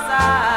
passar.